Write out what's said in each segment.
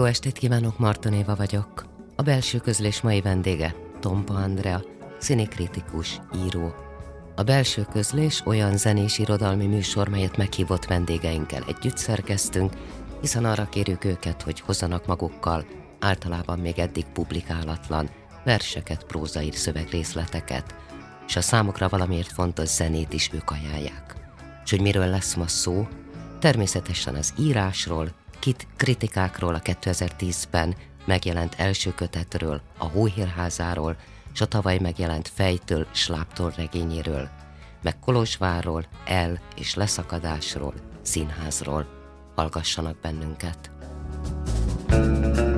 Jó estét kívánok, Marton Éva vagyok. A belső közlés mai vendége Tompa Andrea, színikritikus, író. A belső közlés olyan zenés irodalmi műsor, melyet meghívott vendégeinkkel együtt szerkeztünk, hiszen arra kérjük őket, hogy hozzanak magukkal általában még eddig publikálatlan verseket, prózaír szövegrészleteket, és a számukra valamiért fontos zenét is ők ajánlják. És hogy miről lesz ma szó? Természetesen az írásról, kit kritikákról a 2010-ben megjelent első kötetről, a Hóhírházáról, és a tavaly megjelent Fejtől, Sláptól regényéről, meg Kolozsvárról, El és Leszakadásról, Színházról. Hallgassanak bennünket! thank you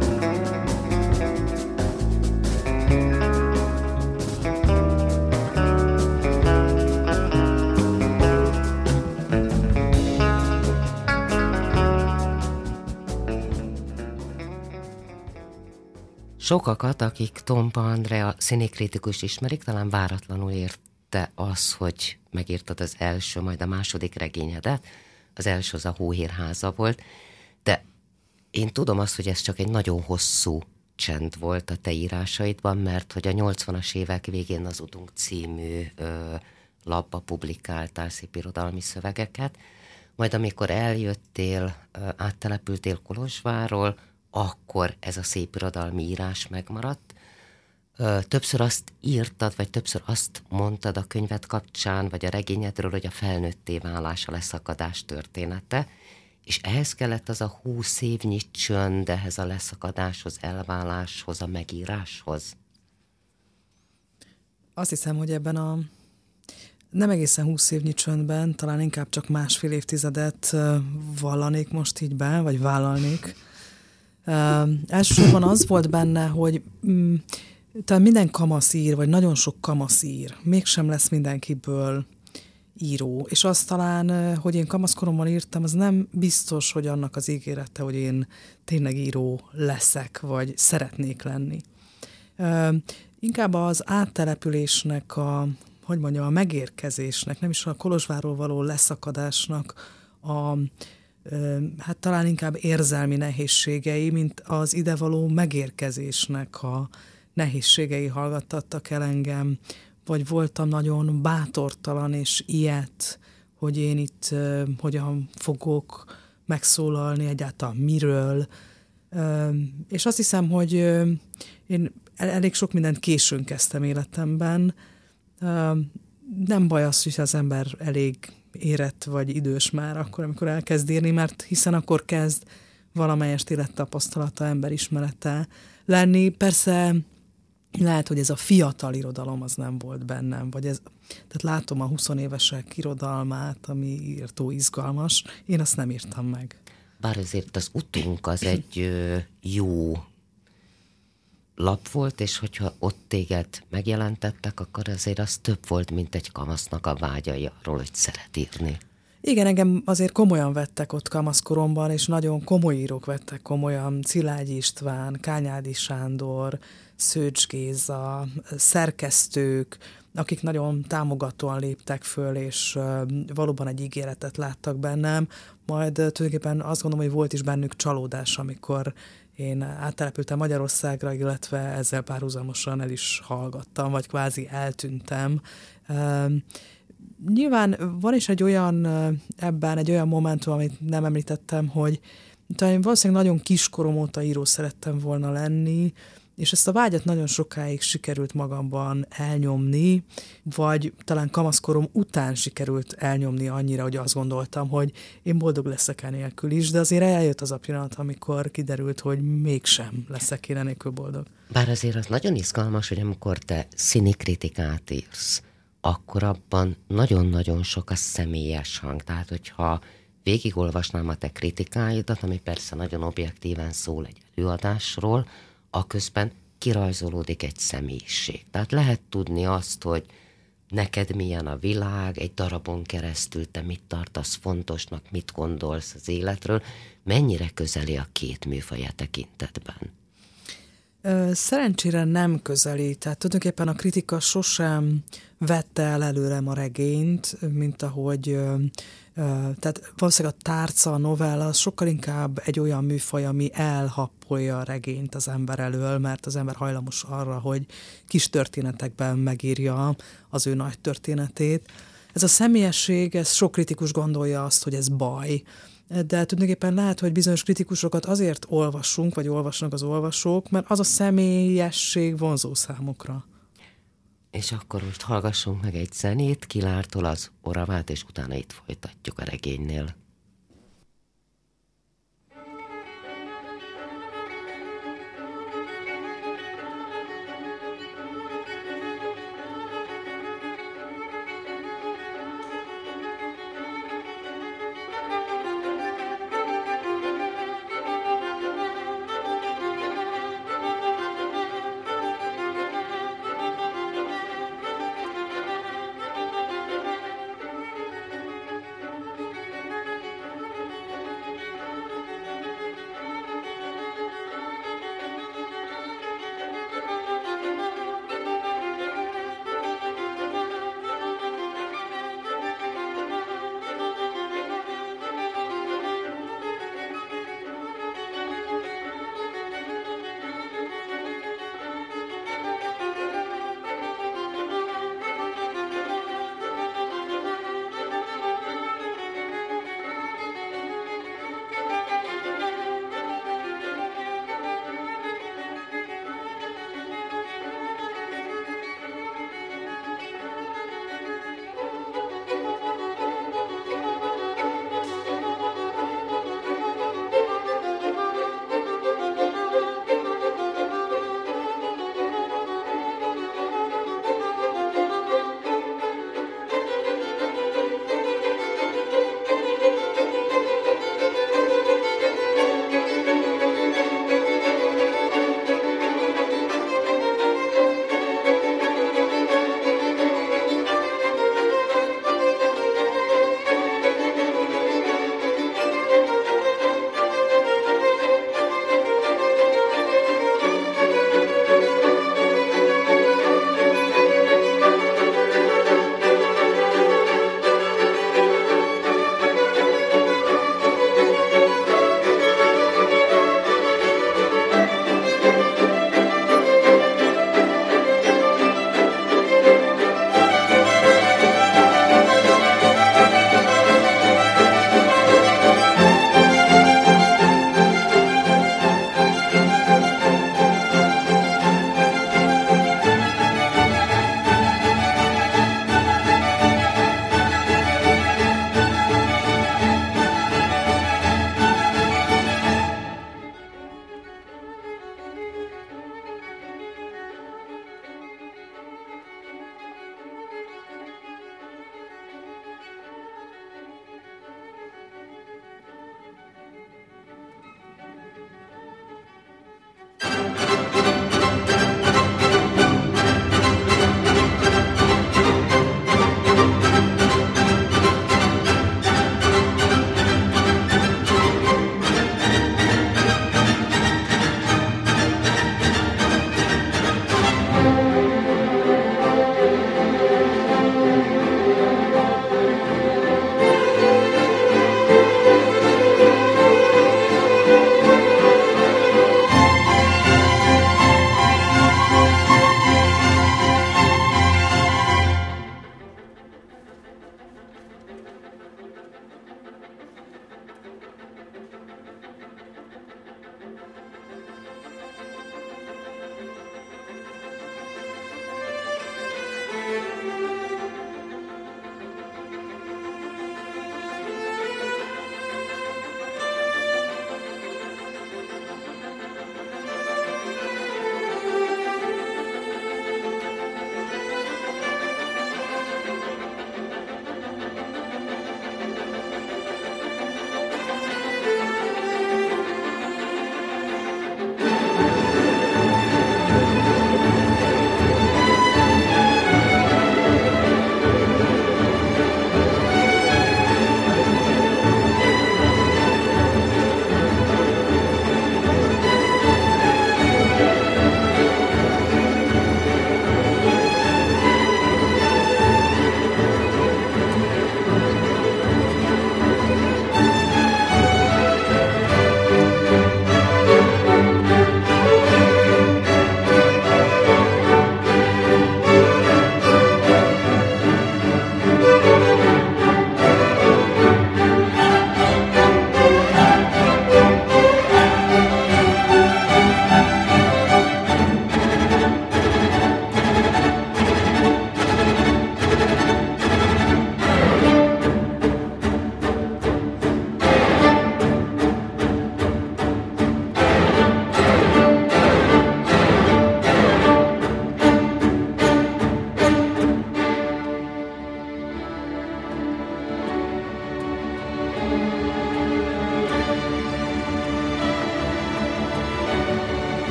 Sokakat, akik Tompa Andrea színikritikus ismerik, talán váratlanul érte az, hogy megírtad az első, majd a második regényedet. Az első az a Hóhérháza volt, de én tudom azt, hogy ez csak egy nagyon hosszú csend volt a te írásaidban, mert hogy a 80-as évek végén az Utunk című ö, labba publikáltál szép irodalmi szövegeket, majd amikor eljöttél, ö, áttelepültél Kolozsváról, akkor ez a szép irodalmi írás megmaradt. Többször azt írtad, vagy többször azt mondtad a könyvet kapcsán, vagy a regényedről, hogy a felnőtté a leszakadás története, és ehhez kellett az a húsz évnyi csönd ehhez a leszakadáshoz, elváláshoz, a megíráshoz? Azt hiszem, hogy ebben a nem egészen húsz évnyi csöndben, talán inkább csak másfél évtizedet vallanék most így be, vagy vállalnék Elsősorban az volt benne, hogy mm, talán minden kamasz ír, vagy nagyon sok kamasz ír, mégsem lesz mindenkiből író. És azt talán, hogy én kamaszkoromban írtam, az nem biztos, hogy annak az ígérete, hogy én tényleg író leszek, vagy szeretnék lenni. Uh, inkább az áttelepülésnek, a, hogy mondjam, a megérkezésnek, nem is a Kolozsváról való leszakadásnak a hát talán inkább érzelmi nehézségei, mint az idevaló megérkezésnek a nehézségei hallgattattak el engem, vagy voltam nagyon bátortalan és ilyet, hogy én itt hogyan fogok megszólalni, egyáltalán miről. És azt hiszem, hogy én elég sok mindent későn kezdtem életemben. Nem baj az, hogy az ember elég érett vagy idős már akkor, amikor elkezd írni, mert hiszen akkor kezd valamelyest élettapasztalata, emberismerete lenni. Persze lehet, hogy ez a fiatal irodalom az nem volt bennem, vagy ez, tehát látom a 20 évesek irodalmát, ami írtó izgalmas, én azt nem írtam meg. Bár azért az utunk az egy jó lap volt, és hogyha ott téged megjelentettek, akkor azért az több volt, mint egy kamasznak a vágyai arról, hogy szeret írni. Igen, engem azért komolyan vettek ott kamaszkoromban, és nagyon komoly írók vettek komolyan. Szilágyi István, Kányádi Sándor, Szőcs Géza, szerkesztők, akik nagyon támogatóan léptek föl, és valóban egy ígéretet láttak bennem. Majd tulajdonképpen azt gondolom, hogy volt is bennük csalódás, amikor én áttelepültem Magyarországra, illetve ezzel párhuzamosan el is hallgattam, vagy kvázi eltűntem. Nyilván van is egy olyan ebben, egy olyan momentum, amit nem említettem, hogy talán valószínűleg nagyon kiskorom óta író szerettem volna lenni, és ezt a vágyat nagyon sokáig sikerült magamban elnyomni, vagy talán kamaszkorom után sikerült elnyomni annyira, hogy azt gondoltam, hogy én boldog leszek enélkül is, de azért eljött az a pillanat, amikor kiderült, hogy mégsem leszek én enélkül boldog. Bár azért az nagyon izgalmas, hogy amikor te színi kritikát írsz, akkor abban nagyon-nagyon sok a személyes hang. Tehát, hogyha végigolvasnám a te kritikáidat, ami persze nagyon objektíven szól egy előadásról, aközben kirajzolódik egy személyiség. Tehát lehet tudni azt, hogy neked milyen a világ, egy darabon keresztül te mit tartasz fontosnak, mit gondolsz az életről, mennyire közeli a két műfaj tekintetben? Szerencsére nem közeli, tehát tulajdonképpen a kritika sosem vette el előrem a regényt, mint ahogy, tehát valószínűleg a tárca, a novella, sokkal inkább egy olyan műfaj, ami elhappolja a regényt az ember elől, mert az ember hajlamos arra, hogy kis történetekben megírja az ő nagy történetét. Ez a személyesség, ez sok kritikus gondolja azt, hogy ez baj, de tulajdonképpen lehet, hogy bizonyos kritikusokat azért olvasunk, vagy olvasnak az olvasók, mert az a személyesség vonzó számukra. És akkor most hallgassunk meg egy zenét, Kilártól az Oravát, és utána itt folytatjuk a regénynél.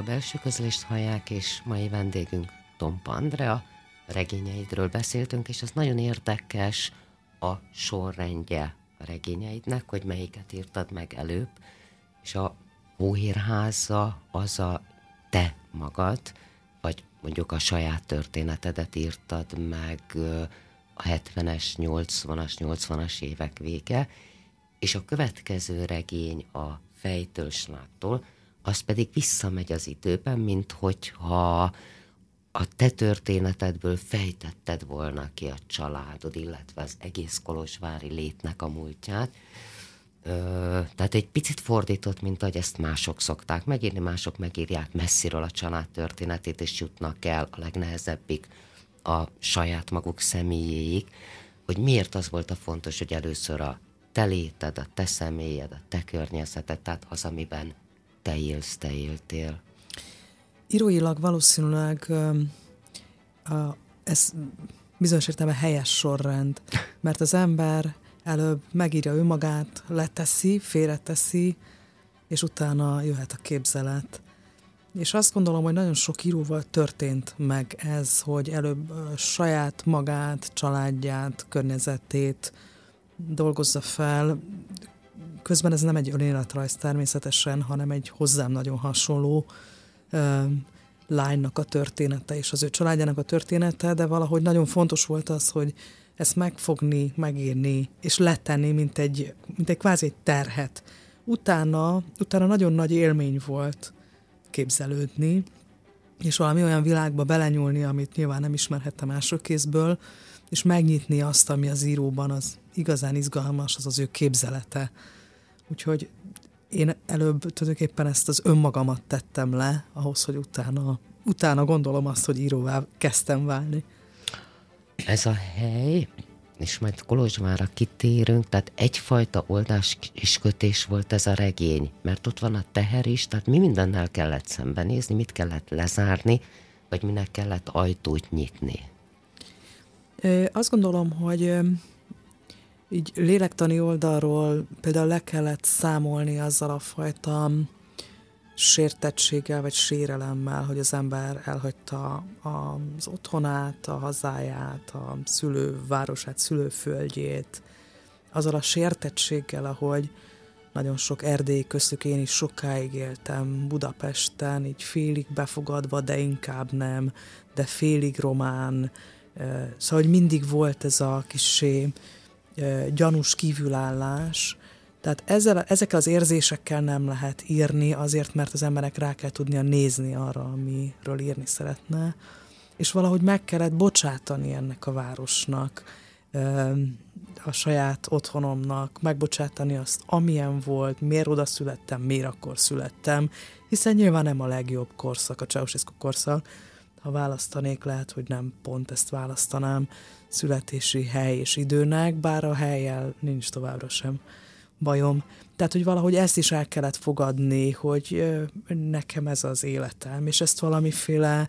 A belső közlést hallják, és mai vendégünk Tompa Andrea. Regényeidről beszéltünk, és ez nagyon érdekes a sorrendje a regényeidnek, hogy melyiket írtad meg előbb, és a Hóhérháza az a te magad, vagy mondjuk a saját történetedet írtad meg a 70-es, 80-as, 80-as évek vége, és a következő regény a fejtől snáttól, az pedig visszamegy az időben, mint hogyha a te történetedből fejtetted volna ki a családod, illetve az egész kolozsvári létnek a múltját. Ö, tehát egy picit fordított, mint ahogy ezt mások szokták megírni, mások megírják messziről a család történetét, és jutnak el a legnehezebbik a saját maguk személyéig, hogy miért az volt a fontos, hogy először a te léted, a te személyed, a te környezeted, tehát az, amiben te élsz, te éltél. Íróilag valószínűleg uh, ez bizonyos értelemben helyes sorrend, mert az ember előbb megírja önmagát, leteszi, félreteszi, és utána jöhet a képzelet. És azt gondolom, hogy nagyon sok íróval történt meg ez, hogy előbb saját magát, családját, környezetét dolgozza fel. Közben ez nem egy önéletrajz természetesen, hanem egy hozzám nagyon hasonló uh, lánynak a története és az ő családjának a története, de valahogy nagyon fontos volt az, hogy ezt megfogni, megírni, és letenni, mint egy, mint egy kvázi terhet. Utána, utána nagyon nagy élmény volt képzelődni, és valami olyan világba belenyúlni, amit nyilván nem ismerhettem első kézből, és megnyitni azt, ami az íróban az igazán izgalmas, az az ő képzelete. Úgyhogy én előbb tulajdonképpen ezt az önmagamat tettem le, ahhoz, hogy utána, utána gondolom azt, hogy íróvá kezdtem válni. Ez a hely, és majd Kolozsvára kitérünk, tehát egyfajta oldás és kötés volt ez a regény, mert ott van a teher is, tehát mi mindennel kellett szembenézni, mit kellett lezárni, vagy minek kellett ajtót nyitni. Azt gondolom, hogy így lélektani oldalról például le kellett számolni azzal a fajta sértettséggel vagy sérelemmel, hogy az ember elhagyta az otthonát, a hazáját, a szülővárosát, szülőföldjét, azzal a sértettséggel, ahogy nagyon sok erdélyi köztük én is sokáig éltem Budapesten, így félig befogadva, de inkább nem, de félig román, szóval hogy mindig volt ez a kisé gyanús kívülállás, tehát ezzel, ezekkel az érzésekkel nem lehet írni, azért, mert az emberek rá kell tudnia nézni arra, amiről írni szeretne, és valahogy meg kellett bocsátani ennek a városnak, a saját otthonomnak, megbocsátani azt, amilyen volt, miért oda születtem, miért akkor születtem, hiszen nyilván nem a legjobb korszak, a Ceausescu korszak, ha választanék, lehet, hogy nem pont ezt választanám születési hely és időnek, bár a helyjel nincs továbbra sem bajom. Tehát, hogy valahogy ezt is el kellett fogadni, hogy nekem ez az életem, és ezt valamiféle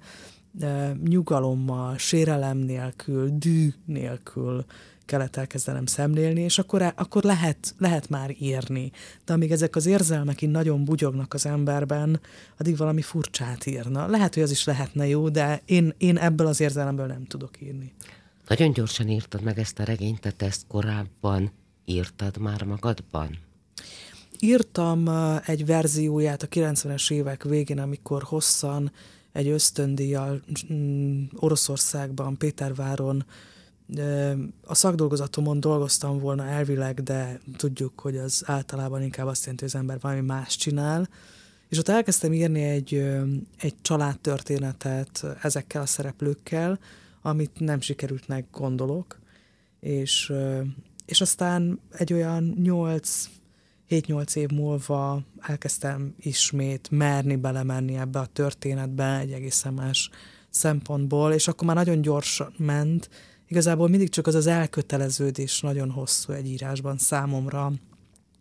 nyugalommal, sérelem nélkül, dű nélkül kellett elkezdenem szemlélni, és akkor, akkor lehet, lehet már írni. De amíg ezek az érzelmek így nagyon bugyognak az emberben, addig valami furcsát írna. Lehet, hogy az is lehetne jó, de én, én ebből az érzelemből nem tudok írni. Nagyon gyorsan írtad meg ezt a regényt, tehát ezt korábban írtad már magadban? Írtam egy verzióját a 90-es évek végén, amikor hosszan egy ösztöndíjjal mm, Oroszországban, Péterváron a szakdolgozatomon dolgoztam volna elvileg, de tudjuk, hogy az általában inkább azt jelenti, hogy az ember valami más csinál. És ott elkezdtem írni egy, egy családtörténetet ezekkel a szereplőkkel, amit nem sikerült meg gondolok, és és aztán egy olyan 8 7-8 év múlva elkezdtem ismét merni belemenni ebbe a történetbe egy egészen más szempontból, és akkor már nagyon gyorsan ment. Igazából mindig csak az az elköteleződés nagyon hosszú egy írásban számomra,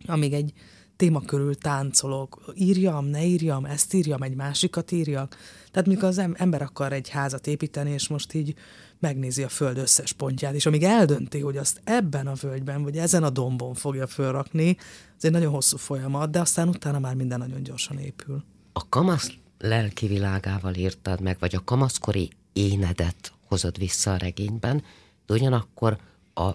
amíg egy téma körül táncolok. Írjam, ne írjam, ezt írjam, egy másikat írjak. Tehát mikor az ember akar egy házat építeni, és most így megnézi a föld összes pontját, és amíg eldönti, hogy azt ebben a völgyben, vagy ezen a dombon fogja fölrakni, ez egy nagyon hosszú folyamat, de aztán utána már minden nagyon gyorsan épül. A kamasz lelki világával írtad meg, vagy a kamaszkori énedet hozod vissza a regényben, de ugyanakkor a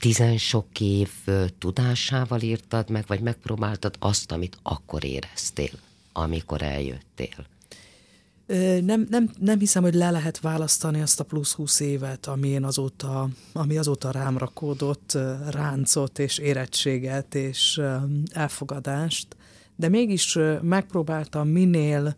tizen sok év tudásával írtad meg, vagy megpróbáltad azt, amit akkor éreztél, amikor eljöttél? Nem, nem, nem hiszem, hogy le lehet választani azt a plusz húsz évet, ami, azóta, ami azóta rám rakódott ráncot és érettséget és elfogadást, de mégis megpróbáltam minél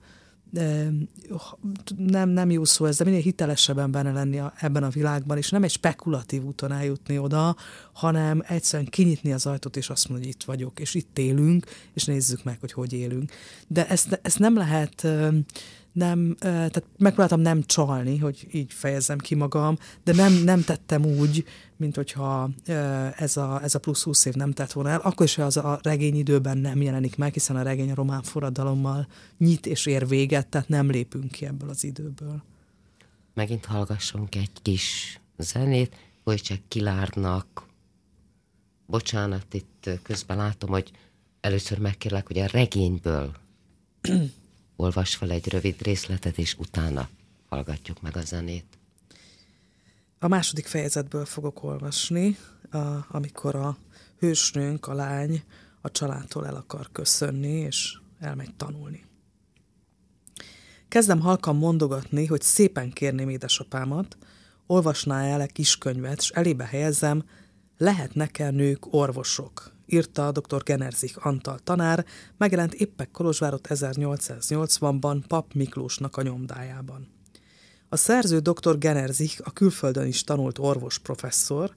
nem, nem jó szó ez, de minél hitelesebben benne lenni a, ebben a világban, és nem egy spekulatív úton eljutni oda, hanem egyszerűen kinyitni az ajtót, és azt mondani, hogy itt vagyok, és itt élünk, és nézzük meg, hogy hogy élünk. De ezt, ezt nem lehet nem, tehát megpróbáltam nem csalni, hogy így fejezzem ki magam, de nem, nem tettem úgy, mint hogyha ez a, ez a plusz 20 év nem tett volna el, akkor is az a regény időben nem jelenik meg, hiszen a regény a román forradalommal nyit és ér véget, tehát nem lépünk ki ebből az időből. Megint hallgassunk egy kis zenét, hogy csak kilárnak. Bocsánat, itt közben látom, hogy először megkérlek, hogy a regényből olvas fel egy rövid részletet, és utána hallgatjuk meg a zenét. A második fejezetből fogok olvasni, amikor a hősnőnk, a lány a családtól el akar köszönni, és elmegy tanulni. Kezdem halkan mondogatni, hogy szépen kérném édesapámat, olvasná el egy kiskönyvet, és elébe helyezem, lehetnek-e nők orvosok, írta dr. Generzik Antal tanár, megjelent éppek Kolozsvárot 1880-ban Pap Miklósnak a nyomdájában. A szerző dr. Generzik a külföldön is tanult orvos professzor,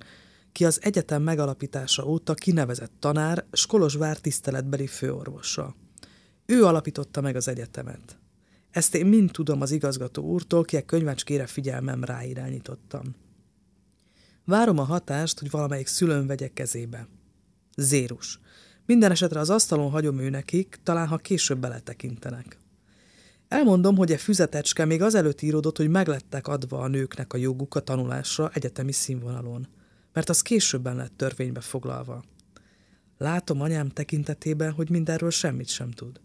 ki az egyetem megalapítása óta kinevezett tanár, s Kolozsvár tiszteletbeli főorvosa. Ő alapította meg az egyetemet. Ezt én mind tudom az igazgató úrtól, ki a könyvecskére figyelmem ráirányítottam. Várom a hatást, hogy valamelyik szülőn vegye kezébe. Zérus. Minden esetre az asztalon hagyom ő nekik, talán ha később beletekintenek. Elmondom, hogy e füzetecske még azelőtt íródott, hogy meglettek adva a nőknek a joguk a tanulásra egyetemi színvonalon, mert az későbben lett törvénybe foglalva. Látom anyám tekintetében, hogy mindenről semmit sem tud.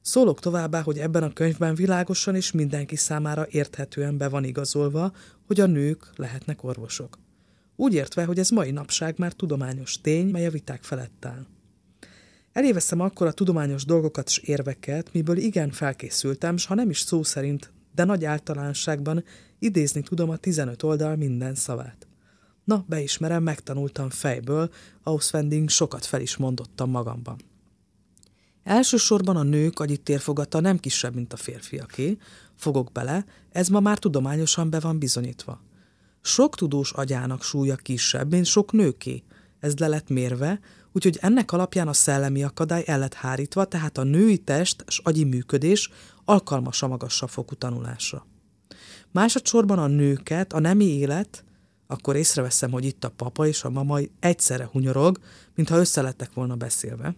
Szólok továbbá, hogy ebben a könyvben világosan és mindenki számára érthetően be van igazolva, hogy a nők lehetnek orvosok. Úgy értve, hogy ez mai napság már tudományos tény, mely a viták felett áll. Eléveszem akkor a tudományos dolgokat és érveket, miből igen felkészültem, s ha nem is szó szerint, de nagy általánosságban idézni tudom a 15 oldal minden szavát. Na, beismerem, megtanultam fejből, Auswending sokat fel is mondottam magamban. Elsősorban a nők agyitérfogata nem kisebb, mint a férfiaké, fogok bele, ez ma már tudományosan be van bizonyítva. Sok tudós agyának súlya kisebb, mint sok nőké. Ez le lett mérve, úgyhogy ennek alapján a szellemi akadály el lett hárítva, tehát a női test és agyi működés alkalmas a magasabb fokú tanulásra. Másodszorban a nőket, a nemi élet, akkor észreveszem, hogy itt a papa és a mama egyszerre hunyorog, mintha összelettek volna beszélve.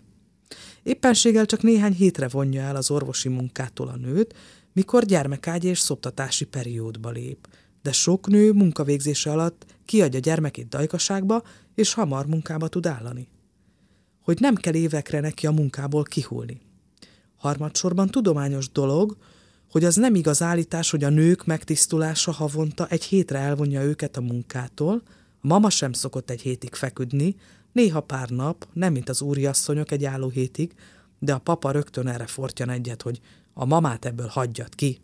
Éppenséggel csak néhány hétre vonja el az orvosi munkától a nőt, mikor gyermekágy és szoptatási periódba lép – de sok nő munkavégzése alatt kiadja gyermekét dajkaságba, és hamar munkába tud állani. Hogy nem kell évekre neki a munkából kihulni. Harmadsorban tudományos dolog, hogy az nem igaz állítás, hogy a nők megtisztulása havonta egy hétre elvonja őket a munkától, a mama sem szokott egy hétig feküdni, néha pár nap, nem mint az úriasszonyok egy álló hétig, de a papa rögtön erre fortyan egyet, hogy a mamát ebből hagyjat ki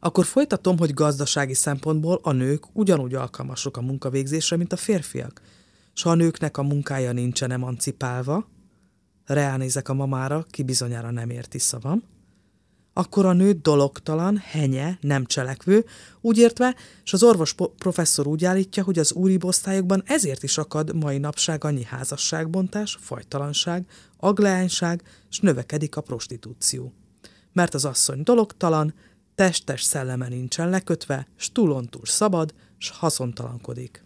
akkor folytatom, hogy gazdasági szempontból a nők ugyanúgy alkalmasok a munkavégzésre, mint a férfiak. S ha a nőknek a munkája nincsen emancipálva, reálnézek a mamára, ki bizonyára nem érti szavam, akkor a nő dologtalan, henye, nem cselekvő, úgy értve, és az orvos professzor úgy állítja, hogy az úri osztályokban ezért is akad mai napság annyi házasságbontás, fajtalanság, agleányság, és növekedik a prostitúció. Mert az asszony dologtalan, testes szelleme nincsen lekötve, s túlontúl szabad, s haszontalankodik.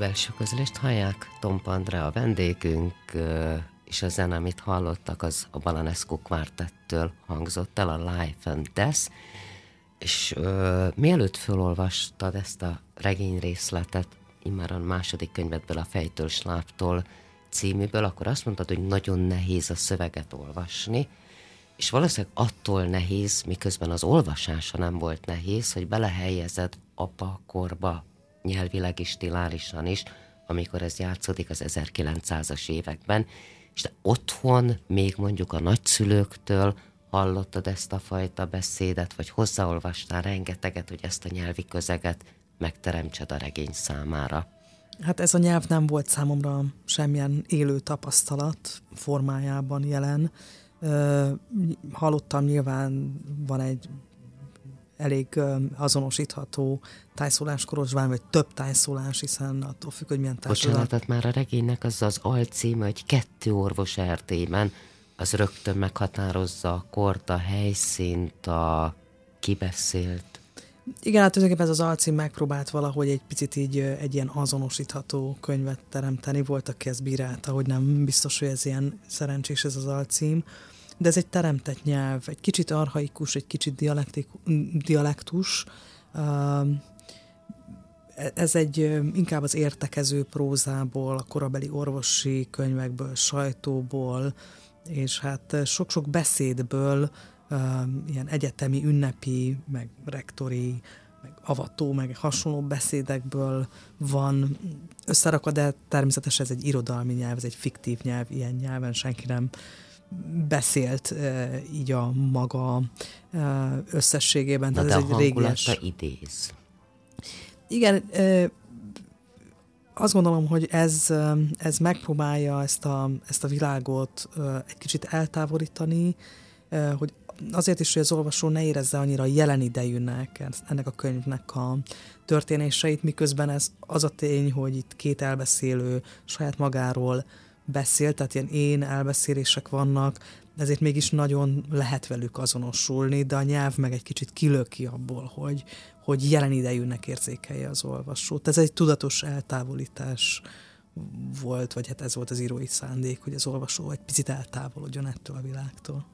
Belső közlést hallják, Tom Pandre a vendégünk, és a zene, amit hallottak, az a Balanescu Quartettől hangzott el, a Life and Death, és ö, mielőtt felolvastad ezt a regény részletet, immár a második könyvedből, a Fejtől Sláptól címűből, akkor azt mondtad, hogy nagyon nehéz a szöveget olvasni, és valószínűleg attól nehéz, miközben az olvasása nem volt nehéz, hogy belehelyezed abba a korba, nyelvileg is, stilálisan is, amikor ez játszódik az 1900-as években, és te otthon még mondjuk a nagyszülőktől hallottad ezt a fajta beszédet, vagy hozzáolvastál rengeteget, hogy ezt a nyelvi közeget megteremtsed a regény számára? Hát ez a nyelv nem volt számomra semmilyen élő tapasztalat formájában jelen. Hallottam nyilván van egy elég azonosítható tájszólás korosvány, vagy több tájszólás, hiszen attól függ, hogy milyen tájszólás. Bocsánat, már a regénynek az az alcíme, hogy kettő orvos erdében, az rögtön meghatározza a kort, a helyszínt, a kibeszélt. Igen, hát tulajdonképpen ez az alcím megpróbált valahogy egy picit így egy ilyen azonosítható könyvet teremteni. Volt, aki ezt bírálta, hogy nem biztos, hogy ez ilyen szerencsés ez az alcím de ez egy teremtett nyelv, egy kicsit arhaikus, egy kicsit dialektus. Ez egy inkább az értekező prózából, a korabeli orvosi könyvekből, sajtóból, és hát sok-sok beszédből, ilyen egyetemi, ünnepi, meg rektori, meg avató, meg hasonló beszédekből van összerakva, de természetesen ez egy irodalmi nyelv, ez egy fiktív nyelv, ilyen nyelven senki nem beszélt így a maga összességében. Na, Tehát de ez a egy régies... idéz. Igen, azt gondolom, hogy ez, ez megpróbálja ezt a, ezt a világot egy kicsit eltávolítani, hogy azért is, hogy az olvasó ne érezze annyira jelen idejűnek ennek a könyvnek a történéseit, miközben ez az a tény, hogy itt két elbeszélő saját magáról beszél, tehát ilyen én elbeszélések vannak, ezért mégis nagyon lehet velük azonosulni, de a nyelv meg egy kicsit kilöki abból, hogy, hogy jelen idejűnek érzékelje az olvasót. Ez egy tudatos eltávolítás volt, vagy hát ez volt az írói szándék, hogy az olvasó egy picit eltávolodjon ettől a világtól.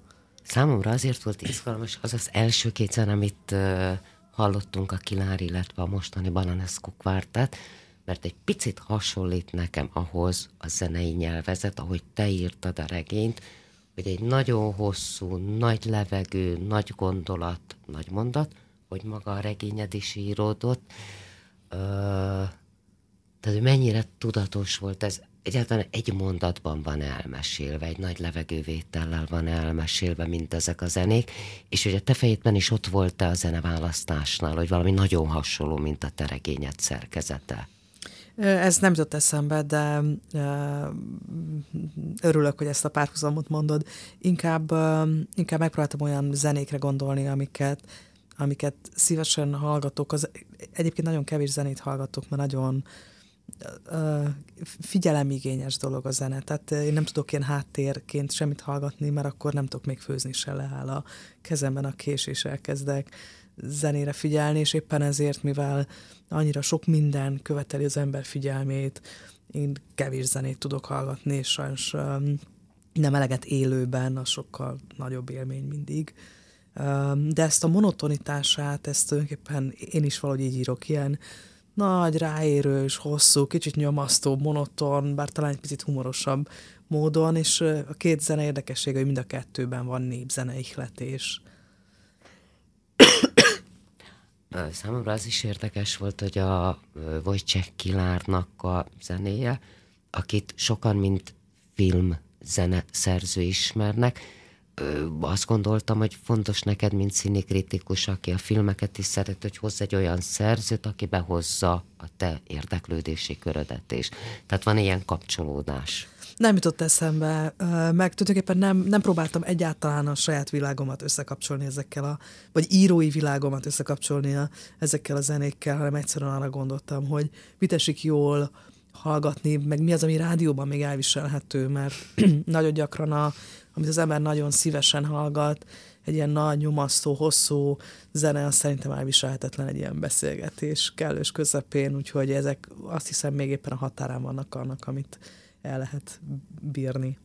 Számomra azért volt izgalmas az az első kétszer, amit uh, hallottunk a Kilár, illetve a mostani Balanescu kvártát, mert egy picit hasonlít nekem ahhoz a zenei nyelvezet, ahogy te írtad a regényt, hogy egy nagyon hosszú, nagy levegő, nagy gondolat, nagy mondat, hogy maga a regényed is íródott. Tehát mennyire tudatos volt ez, egyáltalán egy mondatban van elmesélve, egy nagy levegővétellel van elmesélve, mint ezek a zenék, és hogy a te fejedben is ott volt-e a zeneválasztásnál, hogy valami nagyon hasonló, mint a te regényed szerkezete? Ez nem jutott eszembe, de örülök, hogy ezt a párhuzamot mondod. Inkább, inkább megpróbáltam olyan zenékre gondolni, amiket, amiket szívesen hallgatok. Az, egyébként nagyon kevés zenét hallgatok, mert nagyon figyelemigényes dolog a zene. Tehát én nem tudok ilyen háttérként semmit hallgatni, mert akkor nem tudok még főzni se leáll a kezemben a kés, és elkezdek zenére figyelni, és éppen ezért, mivel annyira sok minden követeli az ember figyelmét, én kevés zenét tudok hallgatni, és sajnos nem eleget élőben, az sokkal nagyobb élmény mindig. De ezt a monotonitását, ezt tulajdonképpen én is valahogy így írok, ilyen nagy, ráérős, hosszú, kicsit nyomasztó, monoton, bár talán egy picit humorosabb módon, és a két zene érdekessége, hogy mind a kettőben van népzene ihletés. Számomra az is érdekes volt, hogy a Wojciech Kilárnak a zenéje, akit sokan, mint film zene szerző ismernek, azt gondoltam, hogy fontos neked, mint színikritikus, aki a filmeket is szeret, hogy hozz egy olyan szerzőt, aki behozza a te érdeklődési körödet is. Tehát van ilyen kapcsolódás. Nem jutott eszembe, meg tulajdonképpen nem, nem próbáltam egyáltalán a saját világomat összekapcsolni ezekkel a, vagy írói világomat összekapcsolni a, ezekkel a zenékkel, hanem egyszerűen arra gondoltam, hogy mit esik jól hallgatni, meg mi az, ami rádióban még elviselhető, mert nagyon gyakran, a, amit az ember nagyon szívesen hallgat, egy ilyen nagy, nyomasztó, hosszú zene, az szerintem elviselhetetlen egy ilyen beszélgetés kellős közepén, úgyhogy ezek azt hiszem még éppen a határán vannak annak, amit el lehet bírni.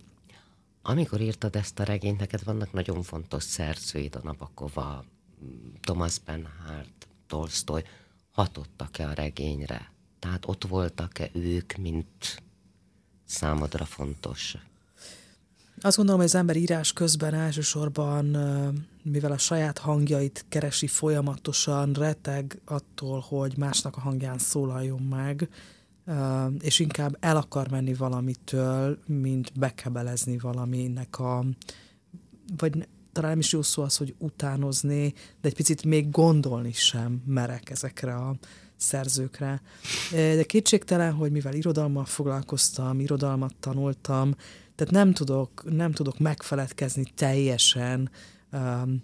Amikor írtad ezt a regényt, neked vannak nagyon fontos szerzőid, a Nabakova, Thomas Bernhardt, Tolstoy, hatottak-e a regényre? Tehát ott voltak-e ők, mint számodra fontos? Azt gondolom, hogy az ember írás közben elsősorban, mivel a saját hangjait keresi folyamatosan, reteg attól, hogy másnak a hangján szólaljon meg, és inkább el akar menni valamitől, mint bekebelezni valaminek a, vagy talán nem is jó szó az, hogy utánozni, de egy picit még gondolni sem merek ezekre a szerzőkre. De kétségtelen, hogy mivel irodalmal foglalkoztam, irodalmat tanultam, tehát nem tudok, nem tudok megfeledkezni teljesen um,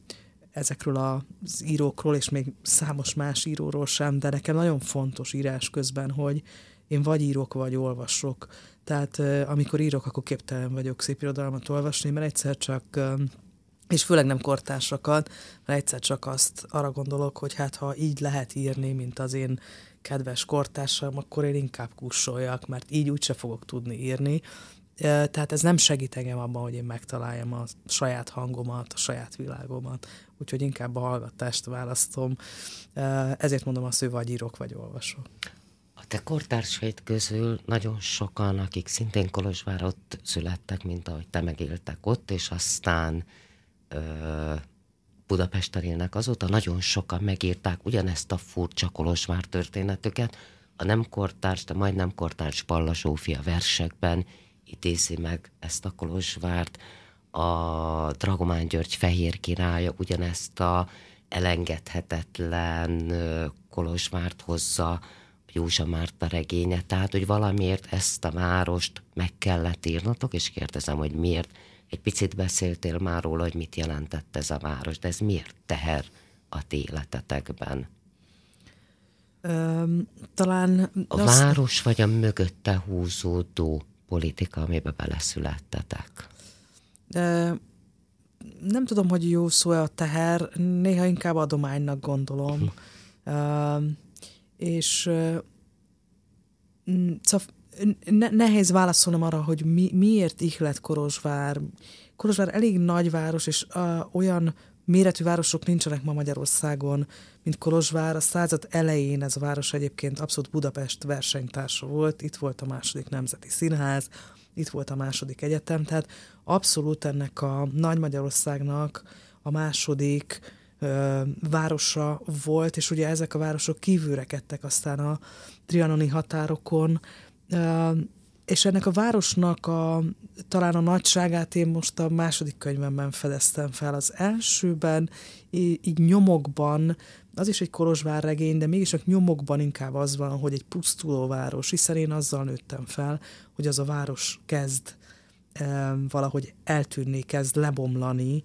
ezekről az írókról, és még számos más íróról sem, de nekem nagyon fontos írás közben, hogy én vagy írok, vagy olvasok. Tehát amikor írok, akkor képtelen vagyok szép irodalmat olvasni, mert egyszer csak és főleg nem kortársakat, mert egyszer csak azt arra gondolok, hogy hát ha így lehet írni, mint az én kedves kortársam, akkor én inkább kussoljak, mert így úgyse fogok tudni írni. Tehát ez nem segít engem abban, hogy én megtaláljam a saját hangomat, a saját világomat, úgyhogy inkább a hallgatást választom. Ezért mondom azt, hogy vagy írok, vagy olvasok. Te kortársaid közül nagyon sokan, akik szintén Kolozsvárot születtek, mint ahogy te megéltek ott, és aztán ö, Budapesten élnek azóta, nagyon sokan megírták ugyanezt a furcsa Kolozsvár történetüket, a nem kortárs, de majdnem kortárs Palla Zsófia versekben idézi meg ezt a Kolozsvárt, a Dragomán György fehér királya ugyanezt a elengedhetetlen Kolozsvárt hozza, Józsa Márta regénye, tehát hogy valamiért ezt a várost meg kellett írnatok, és kérdezem, hogy miért egy picit beszéltél már róla, hogy mit jelentett ez a város, de ez miért teher a ti életetekben? Öm, talán... A azt... város vagy a mögötte húzódó politika, amiben beleszülettetek? De nem tudom, hogy jó szó a teher, néha inkább adománynak gondolom. Hm. És uh, szóval ne, nehéz válaszolnom arra, hogy mi, miért ihlet Kolozsvár. Kolozsvár elég nagy város, és uh, olyan méretű városok nincsenek ma Magyarországon, mint Kolozsvár. A század elején ez a város egyébként abszolút Budapest versenytársa volt. Itt volt a második nemzeti színház, itt volt a második egyetem, tehát abszolút ennek a Nagy Magyarországnak a második városa volt, és ugye ezek a városok kívülrekedtek aztán a trianoni határokon, és ennek a városnak a, talán a nagyságát én most a második könyvemben fedeztem fel. Az elsőben így, nyomokban, az is egy Kolozsvár regény, de mégis a nyomokban inkább az van, hogy egy pusztuló város, hiszen én azzal nőttem fel, hogy az a város kezd valahogy eltűnni, kezd lebomlani,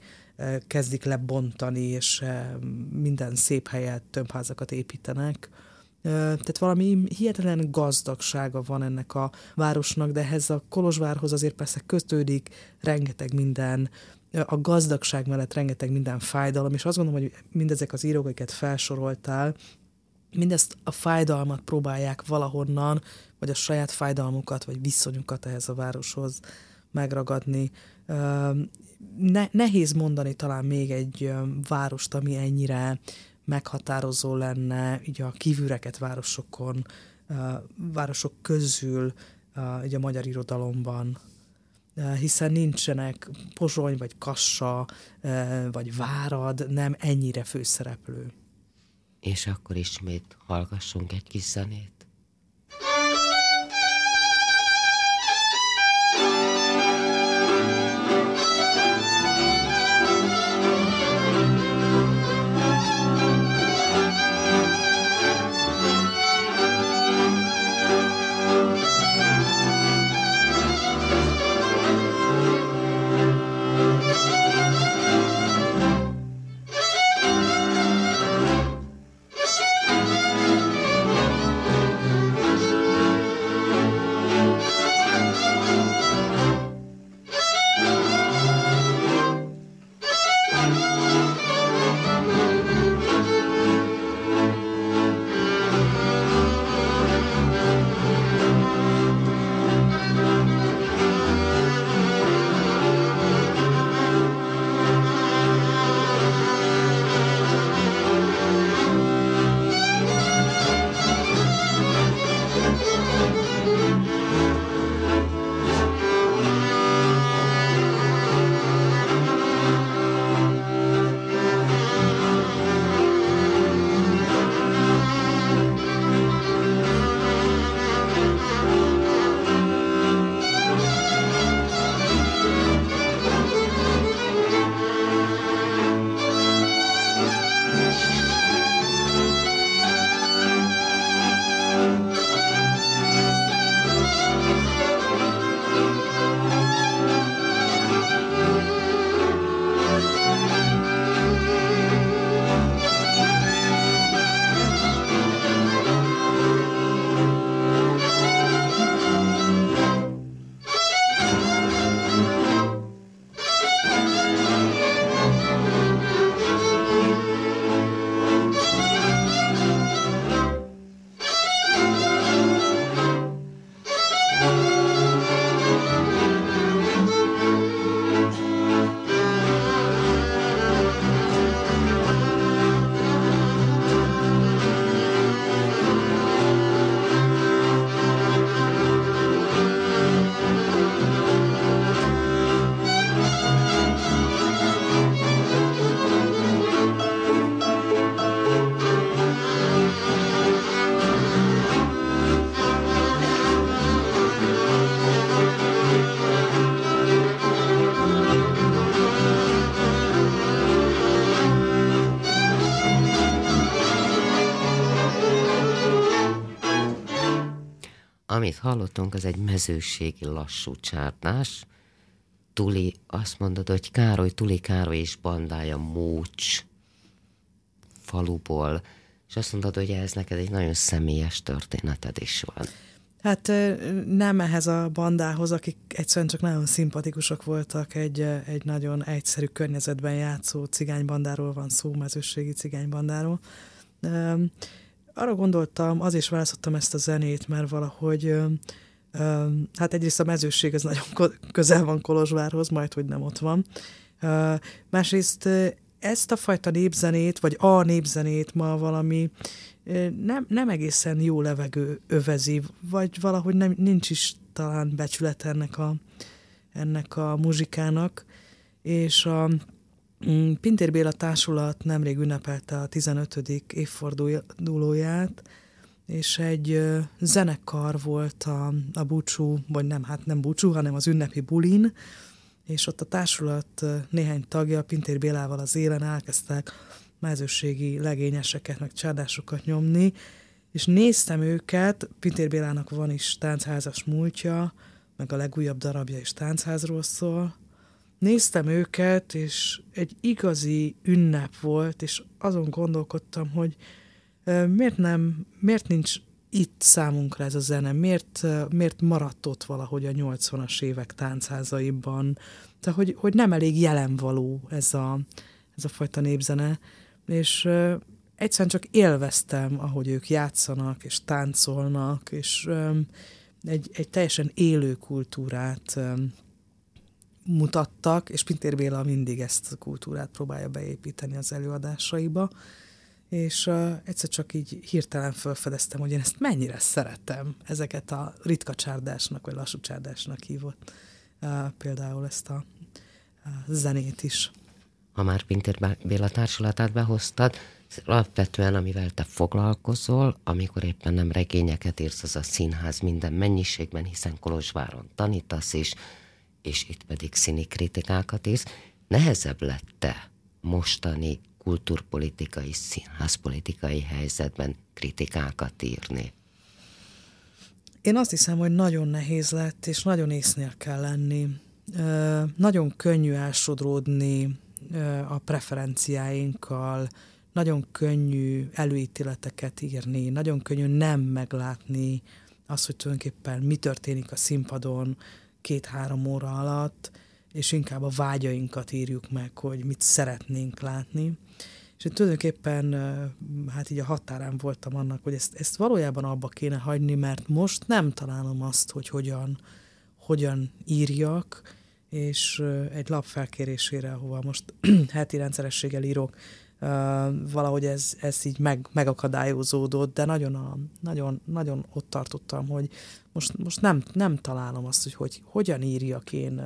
kezdik lebontani, és minden szép helyet, tömbházakat építenek tehát valami hihetetlen gazdagsága van ennek a városnak, de ehhez a Kolozsvárhoz azért persze kötődik rengeteg minden, a gazdagság mellett rengeteg minden fájdalom, és azt gondolom, hogy mindezek az írók, amiket felsoroltál, mindezt a fájdalmat próbálják valahonnan, vagy a saját fájdalmukat, vagy viszonyukat ehhez a városhoz megragadni. Ne, nehéz mondani talán még egy várost, ami ennyire meghatározó lenne így a kívülreket városokon, városok közül így a magyar irodalomban, hiszen nincsenek Pozsony, vagy Kassa, vagy Várad, nem ennyire főszereplő. És akkor ismét hallgassunk egy kis zenét. Amit hallottunk, az egy mezőségi lassú csárdás. Tuli azt mondod, hogy Károly, Tuli Károly és bandája Mócs faluból, és azt mondod, hogy ez neked egy nagyon személyes történeted is van. Hát nem ehhez a bandához, akik egyszerűen csak nagyon szimpatikusak voltak, egy, egy nagyon egyszerű környezetben játszó cigánybandáról van szó, mezőségi cigánybandáról. Arra gondoltam, az is választottam ezt a zenét, mert valahogy hát egyrészt a mezőség az nagyon közel van Kolozsvárhoz, majd hogy nem ott van. Másrészt ezt a fajta népzenét, vagy a népzenét ma valami nem, nem egészen jó levegő övezi, vagy valahogy nem, nincs is talán becsület ennek a, ennek a muzsikának, és a Pintér Béla Társulat nemrég ünnepelte a 15. évfordulóját, és egy zenekar volt a, a búcsú, vagy nem, hát nem búcsú, hanem az ünnepi bulin, és ott a társulat néhány tagja Pintér Bélával az élen elkezdtek mezőségi legényeseket, meg csárdásokat nyomni, és néztem őket, Pintér Bélának van is táncházas múltja, meg a legújabb darabja is táncházról szól. Néztem őket, és egy igazi ünnep volt, és azon gondolkodtam, hogy miért nem, miért nincs itt számunkra ez a zene, miért, miért maradt ott valahogy a 80-as évek táncházaiban, tehát hogy, hogy nem elég jelenvaló ez a, ez a fajta népzene, és egyszerűen csak élveztem, ahogy ők játszanak, és táncolnak, és egy, egy teljesen élő kultúrát mutattak, és Pintér Béla mindig ezt a kultúrát próbálja beépíteni az előadásaiba, és uh, egyszer csak így hirtelen felfedeztem, hogy én ezt mennyire szeretem, ezeket a ritka csárdásnak, vagy lassú csárdásnak hívott uh, például ezt a uh, zenét is. Ha már Pintér Béla társulatát behoztad, alapvetően, amivel te foglalkozol, amikor éppen nem regényeket írsz, az a színház minden mennyiségben, hiszen Kolozsváron tanítasz is, és itt pedig színi kritikákat írsz. Nehezebb lett te mostani kulturpolitikai, színházpolitikai helyzetben kritikákat írni? Én azt hiszem, hogy nagyon nehéz lett, és nagyon észnél kell lenni. Nagyon könnyű elsodródni a preferenciáinkkal, nagyon könnyű előítéleteket írni, nagyon könnyű nem meglátni azt, hogy tulajdonképpen mi történik a színpadon két-három óra alatt, és inkább a vágyainkat írjuk meg, hogy mit szeretnénk látni. És én tulajdonképpen hát így a határán voltam annak, hogy ezt, ezt valójában abba kéne hagyni, mert most nem találom azt, hogy hogyan, hogyan írjak, és egy lap felkérésére, ahova most heti rendszerességgel írok, valahogy ez, ez így meg, megakadályozódott, de nagyon, a, nagyon, nagyon ott tartottam, hogy most, most nem, nem találom azt, hogy, hogy hogyan írjak én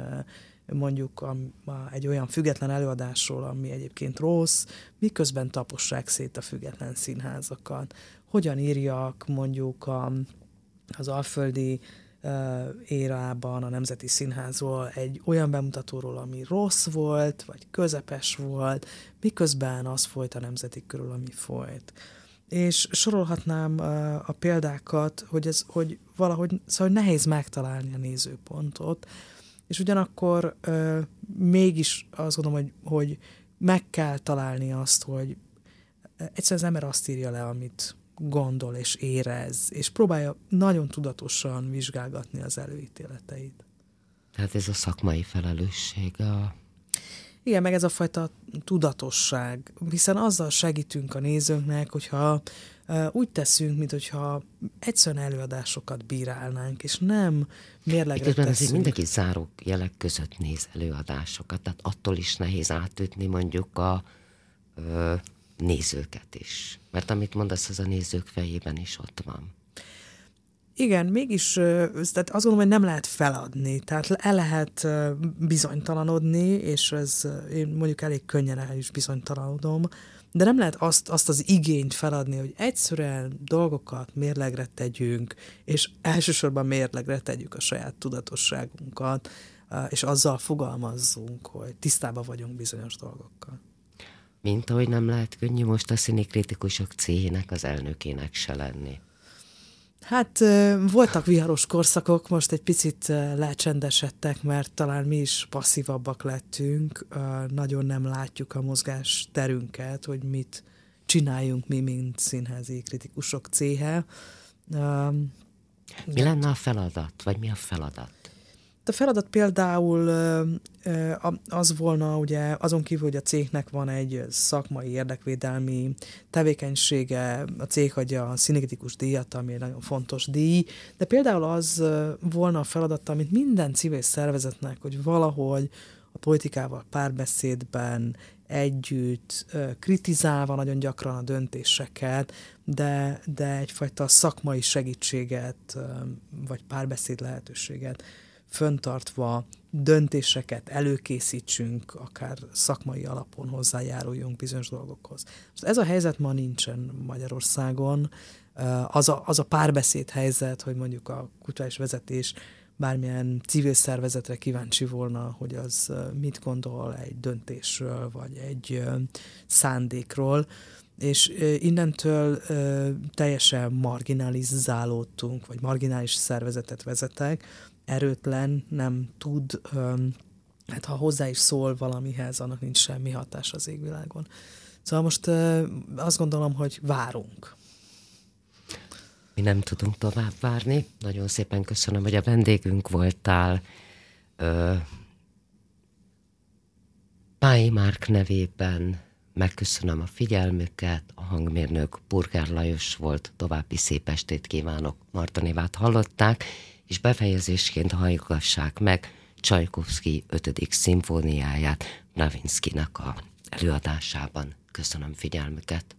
mondjuk a, a, egy olyan független előadásról, ami egyébként rossz, miközben tapossák szét a független színházakat. Hogyan írjak mondjuk a, az alföldi érában a Nemzeti Színházról egy olyan bemutatóról, ami rossz volt, vagy közepes volt, miközben az folyt a Nemzeti körül, ami folyt. És sorolhatnám a példákat, hogy ez, hogy valahogy, szóval nehéz megtalálni a nézőpontot, és ugyanakkor mégis azt gondolom, hogy, hogy meg kell találni azt, hogy egyszer az ember azt írja le, amit, gondol és érez, és próbálja nagyon tudatosan vizsgálgatni az előítéleteit. Tehát ez a szakmai felelősség a... Igen, meg ez a fajta tudatosság, hiszen azzal segítünk a nézőnknek, hogyha úgy teszünk, mint hogyha egyszerűen előadásokat bírálnánk, és nem mérlegre Itt teszünk. mindenki záró jelek között néz előadásokat, tehát attól is nehéz átütni mondjuk a uh, nézőket is. Mert amit mondasz, az a nézők fejében is ott van. Igen, mégis tehát azt gondolom, hogy nem lehet feladni, tehát el lehet bizonytalanodni, és ez én mondjuk elég könnyen el is bizonytalanodom, de nem lehet azt, azt az igényt feladni, hogy egyszerűen dolgokat mérlegre tegyünk, és elsősorban mérlegre tegyük a saját tudatosságunkat, és azzal fogalmazzunk, hogy tisztában vagyunk bizonyos dolgokkal. Mint ahogy nem lehet könnyű most a színi kritikusok céhének az elnökének se lenni. Hát voltak viharos korszakok, most egy picit lecsendesedtek, mert talán mi is passzívabbak lettünk, nagyon nem látjuk a mozgás terünket, hogy mit csináljunk mi, mint színházi kritikusok céhe. Mi lenne a feladat, vagy mi a feladat? A feladat például az volna, ugye azon kívül, hogy a cégnek van egy szakmai érdekvédelmi tevékenysége, a cég adja a szinekritikus díjat, ami egy nagyon fontos díj, de például az volna a feladat, amit minden civil szervezetnek, hogy valahogy a politikával párbeszédben, együtt, kritizálva nagyon gyakran a döntéseket, de, de egyfajta szakmai segítséget, vagy párbeszéd lehetőséget föntartva döntéseket előkészítsünk, akár szakmai alapon hozzájáruljunk bizonyos dolgokhoz. Most ez a helyzet ma nincsen Magyarországon. Az a, az a párbeszéd helyzet, hogy mondjuk a kulturális vezetés bármilyen civil szervezetre kíváncsi volna, hogy az mit gondol egy döntésről, vagy egy szándékról, és innentől teljesen marginalizálódtunk, vagy marginális szervezetet vezetek, erőtlen, nem tud, hát ha hozzá is szól valamihez, annak nincs semmi hatás az égvilágon. Szóval most azt gondolom, hogy várunk. Mi nem tudunk tovább várni. Nagyon szépen köszönöm, hogy a vendégünk voltál. Pályi Márk nevében megköszönöm a figyelmüket, a hangmérnök Burgár Lajos volt, további szép estét kívánok, Marta Névát hallották, és befejezésként hallgassák meg Csajkovszki 5. szimfóniáját Navinskinak a előadásában. Köszönöm figyelmüket!